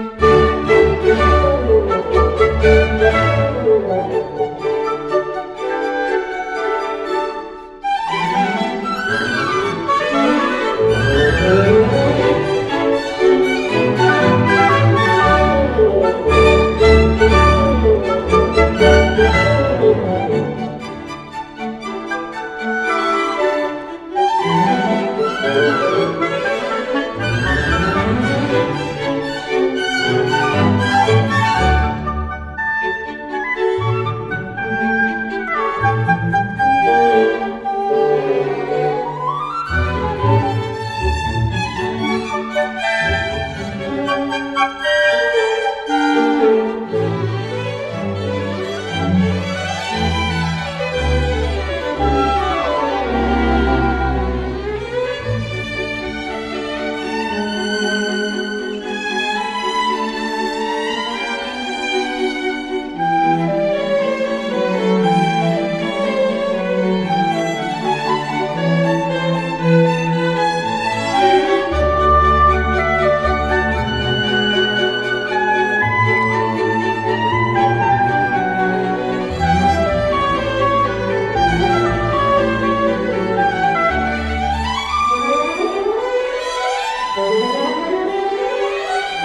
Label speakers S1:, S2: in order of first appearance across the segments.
S1: Thank you.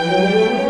S2: Música